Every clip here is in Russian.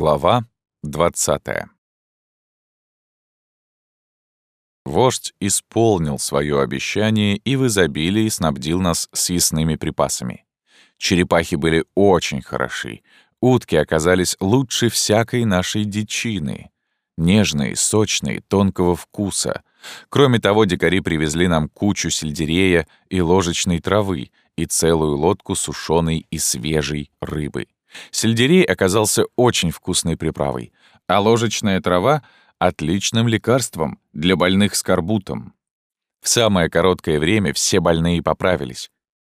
Глава 20 Вождь исполнил свое обещание и в изобилии снабдил нас съестными припасами. Черепахи были очень хороши, утки оказались лучше всякой нашей дичины. Нежные, сочные, тонкого вкуса. Кроме того, дикари привезли нам кучу сельдерея и ложечной травы и целую лодку сушеной и свежей рыбы. Сельдерей оказался очень вкусной приправой, а ложечная трава — отличным лекарством для больных скорбутом. В самое короткое время все больные поправились.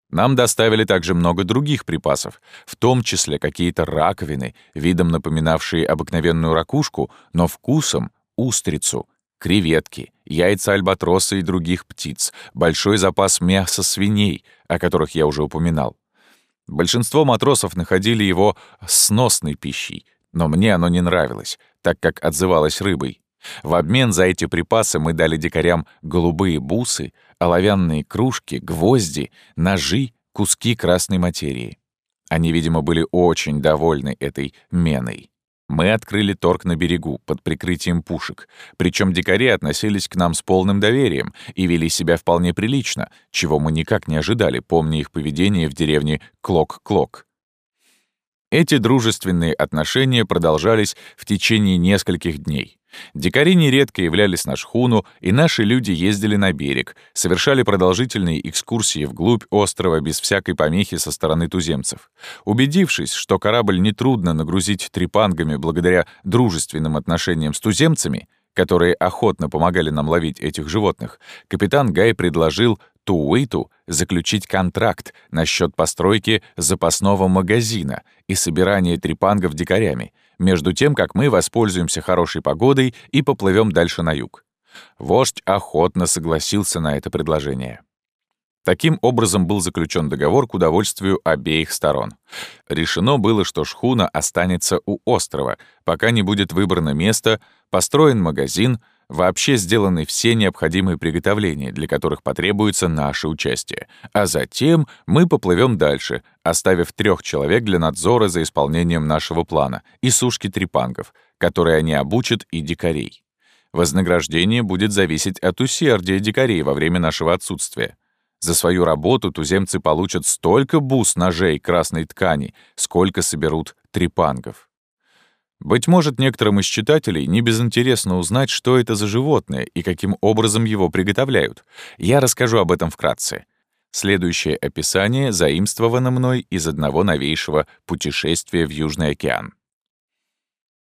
Нам доставили также много других припасов, в том числе какие-то раковины, видом напоминавшие обыкновенную ракушку, но вкусом — устрицу, креветки, яйца альбатроса и других птиц, большой запас мяса свиней, о которых я уже упоминал. Большинство матросов находили его сносной пищей, но мне оно не нравилось, так как отзывалось рыбой. В обмен за эти припасы мы дали дикарям голубые бусы, оловянные кружки, гвозди, ножи, куски красной материи. Они, видимо, были очень довольны этой меной. Мы открыли торг на берегу, под прикрытием пушек, причем дикари относились к нам с полным доверием и вели себя вполне прилично, чего мы никак не ожидали, помня их поведение в деревне Клок-Клок. Эти дружественные отношения продолжались в течение нескольких дней. Дикари нередко являлись на шхуну, и наши люди ездили на берег, совершали продолжительные экскурсии вглубь острова без всякой помехи со стороны туземцев. Убедившись, что корабль нетрудно нагрузить трепангами благодаря дружественным отношениям с туземцами, которые охотно помогали нам ловить этих животных, капитан Гай предложил Тууиту заключить контракт насчет постройки запасного магазина и собирания трепангов дикарями, между тем, как мы воспользуемся хорошей погодой и поплывем дальше на юг. Вождь охотно согласился на это предложение. Таким образом был заключен договор к удовольствию обеих сторон. Решено было, что шхуна останется у острова, пока не будет выбрано место, построен магазин — Вообще сделаны все необходимые приготовления, для которых потребуется наше участие. А затем мы поплывем дальше, оставив трех человек для надзора за исполнением нашего плана и сушки трепангов, которые они обучат и дикарей. Вознаграждение будет зависеть от усердия дикарей во время нашего отсутствия. За свою работу туземцы получат столько бус ножей красной ткани, сколько соберут трепангов. Быть может, некоторым из читателей не безинтересно узнать, что это за животное и каким образом его приготовляют. Я расскажу об этом вкратце. Следующее описание заимствовано мной из одного новейшего путешествия в Южный океан.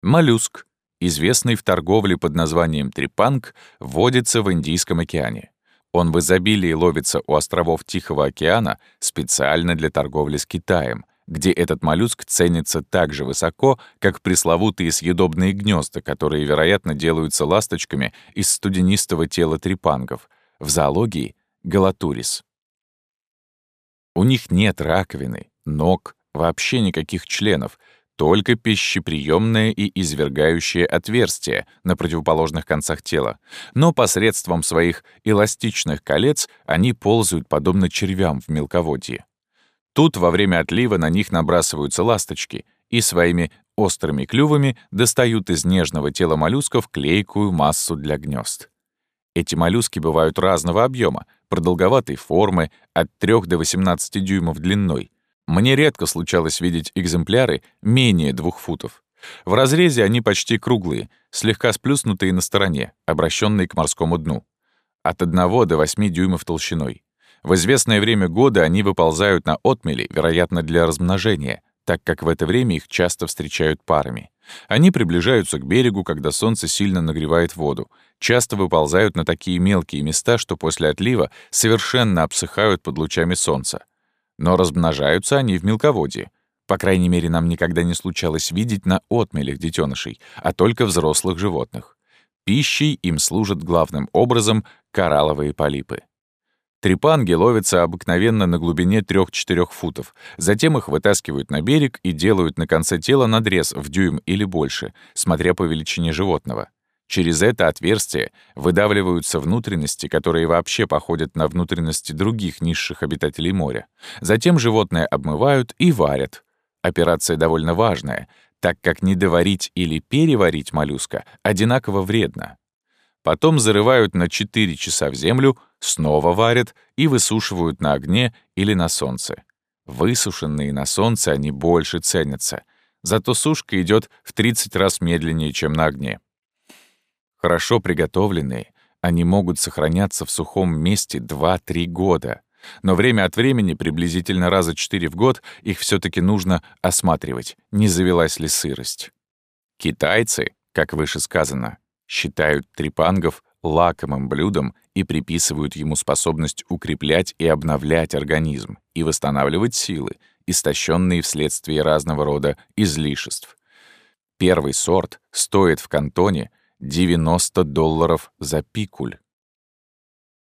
Моллюск, известный в торговле под названием трепанг, водится в Индийском океане. Он в изобилии ловится у островов Тихого океана специально для торговли с Китаем — где этот моллюск ценится так же высоко, как пресловутые съедобные гнезда, которые, вероятно, делаются ласточками из студенистого тела трепангов, в зоологии — галатурис. У них нет раковины, ног, вообще никаких членов, только пищеприемное и извергающее отверстие на противоположных концах тела. Но посредством своих эластичных колец они ползают подобно червям в мелководье. Тут во время отлива на них набрасываются ласточки и своими острыми клювами достают из нежного тела моллюсков клейкую массу для гнезд. Эти моллюски бывают разного объема, продолговатой формы, от 3 до 18 дюймов длиной. Мне редко случалось видеть экземпляры менее двух футов. В разрезе они почти круглые, слегка сплюснутые на стороне, обращенные к морскому дну. От 1 до 8 дюймов толщиной. В известное время года они выползают на отмели, вероятно, для размножения, так как в это время их часто встречают парами. Они приближаются к берегу, когда солнце сильно нагревает воду, часто выползают на такие мелкие места, что после отлива совершенно обсыхают под лучами солнца. Но размножаются они в мелководье. По крайней мере, нам никогда не случалось видеть на отмелях детенышей, а только взрослых животных. Пищей им служат главным образом коралловые полипы. Трепанги ловятся обыкновенно на глубине 3-4 футов. Затем их вытаскивают на берег и делают на конце тела надрез в дюйм или больше, смотря по величине животного. Через это отверстие выдавливаются внутренности, которые вообще походят на внутренности других низших обитателей моря. Затем животное обмывают и варят. Операция довольно важная, так как недоварить или переварить моллюска одинаково вредно. Потом зарывают на 4 часа в землю, снова варят и высушивают на огне или на солнце. Высушенные на солнце они больше ценятся, зато сушка идет в 30 раз медленнее, чем на огне. Хорошо приготовленные, они могут сохраняться в сухом месте 2-3 года, но время от времени, приблизительно раза 4 в год, их все таки нужно осматривать, не завелась ли сырость. Китайцы, как выше сказано, считают трепангов лакомым блюдом и приписывают ему способность укреплять и обновлять организм и восстанавливать силы, истощенные вследствие разного рода излишеств. Первый сорт стоит в кантоне 90 долларов за пикуль.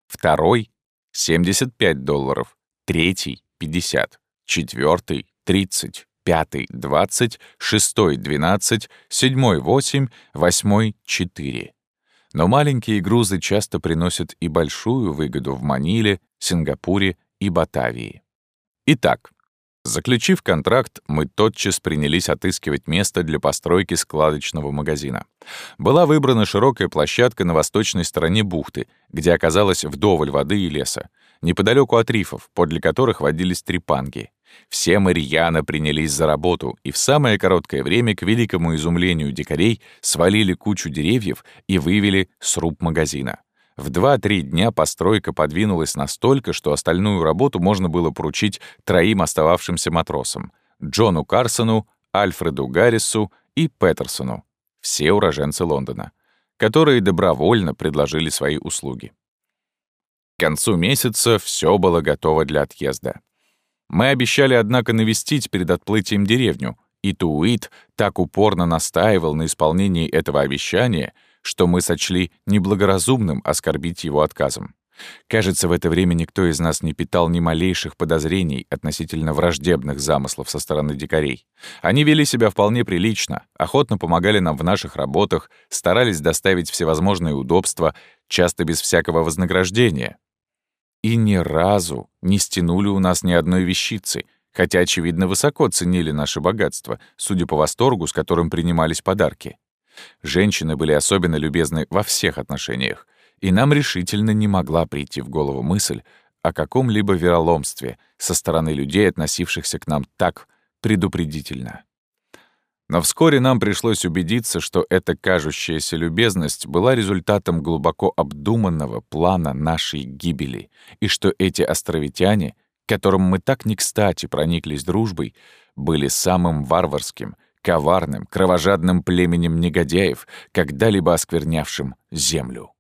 Второй — 75 долларов. Третий — 50. Четвертый — 30. Пятый — 20. Шестой — 12. Седьмой — 8. Восьмой — 4. Но маленькие грузы часто приносят и большую выгоду в Маниле, Сингапуре и Батавии. Итак, Заключив контракт, мы тотчас принялись отыскивать место для постройки складочного магазина. Была выбрана широкая площадка на восточной стороне бухты, где оказалось вдоволь воды и леса, неподалеку от рифов, подле которых водились трепанги. Все мы принялись за работу, и в самое короткое время, к великому изумлению дикарей, свалили кучу деревьев и вывели сруб магазина. В 2-3 дня постройка подвинулась настолько, что остальную работу можно было поручить троим остававшимся матросам — Джону Карсону, Альфреду Гаррису и Петерсону, все уроженцы Лондона, которые добровольно предложили свои услуги. К концу месяца все было готово для отъезда. Мы обещали, однако, навестить перед отплытием деревню, и Туит так упорно настаивал на исполнении этого обещания — что мы сочли неблагоразумным оскорбить его отказом. Кажется, в это время никто из нас не питал ни малейших подозрений относительно враждебных замыслов со стороны дикарей. Они вели себя вполне прилично, охотно помогали нам в наших работах, старались доставить всевозможные удобства, часто без всякого вознаграждения. И ни разу не стянули у нас ни одной вещицы, хотя, очевидно, высоко ценили наше богатство, судя по восторгу, с которым принимались подарки. Женщины были особенно любезны во всех отношениях, и нам решительно не могла прийти в голову мысль о каком-либо вероломстве со стороны людей, относившихся к нам так предупредительно. Но вскоре нам пришлось убедиться, что эта кажущаяся любезность была результатом глубоко обдуманного плана нашей гибели, и что эти островитяне, которым мы так не кстати прониклись дружбой, были самым варварским — коварным, кровожадным племенем негодяев, когда-либо осквернявшим землю.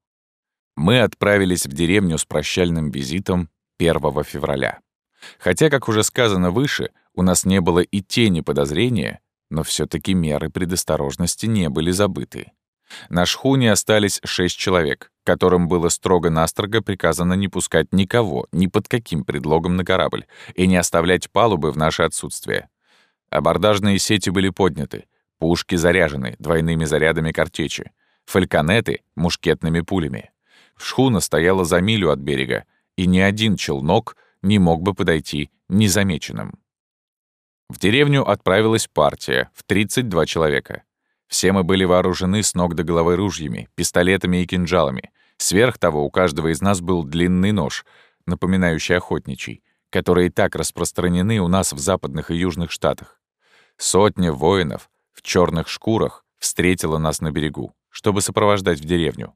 Мы отправились в деревню с прощальным визитом 1 февраля. Хотя, как уже сказано выше, у нас не было и тени подозрения, но все таки меры предосторожности не были забыты. На шхуне остались шесть человек, которым было строго-настрого приказано не пускать никого, ни под каким предлогом на корабль, и не оставлять палубы в наше отсутствие. Абордажные сети были подняты, пушки заряжены двойными зарядами картечи, фальконеты — мушкетными пулями. Шхуна стояла за милю от берега, и ни один челнок не мог бы подойти незамеченным. В деревню отправилась партия в 32 человека. Все мы были вооружены с ног до головы ружьями, пистолетами и кинжалами. Сверх того, у каждого из нас был длинный нож, напоминающий охотничий, которые так распространены у нас в западных и южных штатах. Сотня воинов в черных шкурах встретила нас на берегу, чтобы сопровождать в деревню.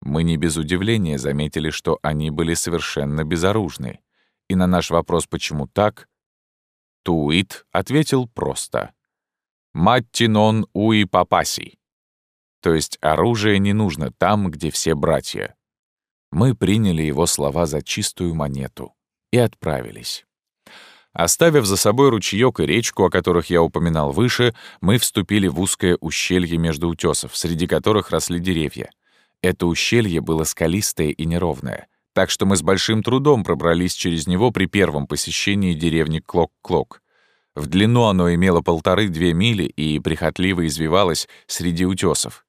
Мы не без удивления заметили, что они были совершенно безоружны. И на наш вопрос «почему так?» Туит ответил просто. «Маттинон уи папаси». То есть оружие не нужно там, где все братья. Мы приняли его слова за чистую монету и отправились. Оставив за собой ручеёк и речку, о которых я упоминал выше, мы вступили в узкое ущелье между утесов, среди которых росли деревья. Это ущелье было скалистое и неровное, так что мы с большим трудом пробрались через него при первом посещении деревни Клок-Клок. В длину оно имело полторы-две мили и прихотливо извивалось среди утесов.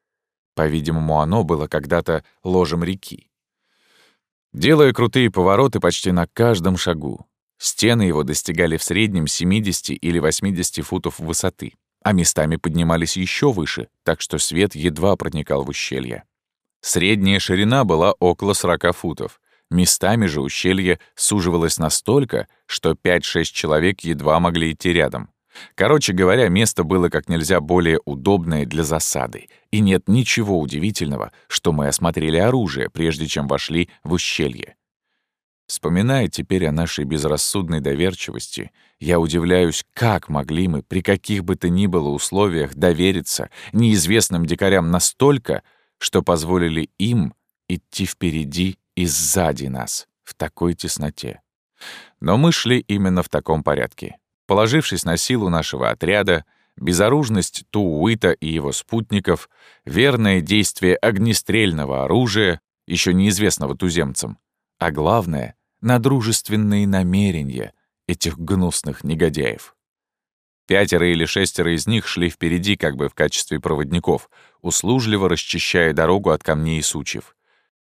По-видимому, оно было когда-то ложем реки делая крутые повороты почти на каждом шагу. Стены его достигали в среднем 70 или 80 футов высоты, а местами поднимались еще выше, так что свет едва проникал в ущелье. Средняя ширина была около 40 футов. Местами же ущелье суживалось настолько, что 5-6 человек едва могли идти рядом. Короче говоря, место было как нельзя более удобное для засады, и нет ничего удивительного, что мы осмотрели оружие, прежде чем вошли в ущелье. Вспоминая теперь о нашей безрассудной доверчивости, я удивляюсь, как могли мы при каких бы то ни было условиях довериться неизвестным дикарям настолько, что позволили им идти впереди и сзади нас в такой тесноте. Но мы шли именно в таком порядке. Положившись на силу нашего отряда, безоружность Тууита и его спутников, верное действие огнестрельного оружия, еще неизвестного туземцам, а главное — на дружественные намерения этих гнусных негодяев. Пятеро или шестеро из них шли впереди как бы в качестве проводников, услужливо расчищая дорогу от камней и сучьев.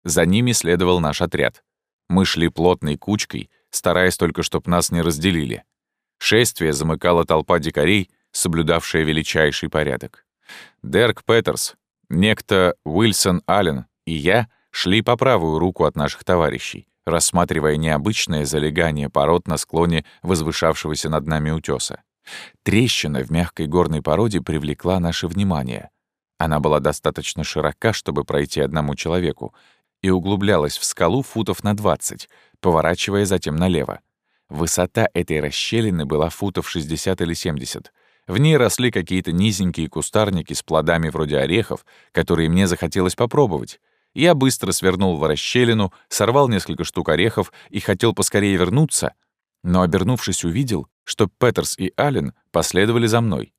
За ними следовал наш отряд. Мы шли плотной кучкой, стараясь только, чтоб нас не разделили. Шествие замыкала толпа дикарей, соблюдавшая величайший порядок. Дерк Петерс, некто Уилсон Аллен и я шли по правую руку от наших товарищей, рассматривая необычное залегание пород на склоне возвышавшегося над нами утёса. Трещина в мягкой горной породе привлекла наше внимание. Она была достаточно широка, чтобы пройти одному человеку, и углублялась в скалу футов на 20, поворачивая затем налево. Высота этой расщелины была футов 60 или 70. В ней росли какие-то низенькие кустарники с плодами вроде орехов, которые мне захотелось попробовать. Я быстро свернул в расщелину, сорвал несколько штук орехов и хотел поскорее вернуться, но, обернувшись, увидел, что Петерс и Аллен последовали за мной.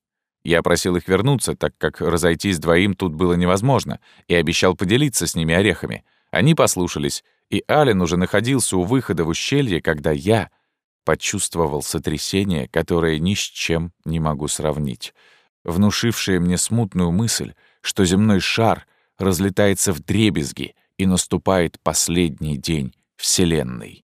Я просил их вернуться, так как разойтись двоим тут было невозможно, и обещал поделиться с ними орехами. Они послушались, и Аллен уже находился у выхода в ущелье, когда я почувствовал сотрясение, которое ни с чем не могу сравнить, внушившее мне смутную мысль, что земной шар разлетается в дребезги и наступает последний день Вселенной.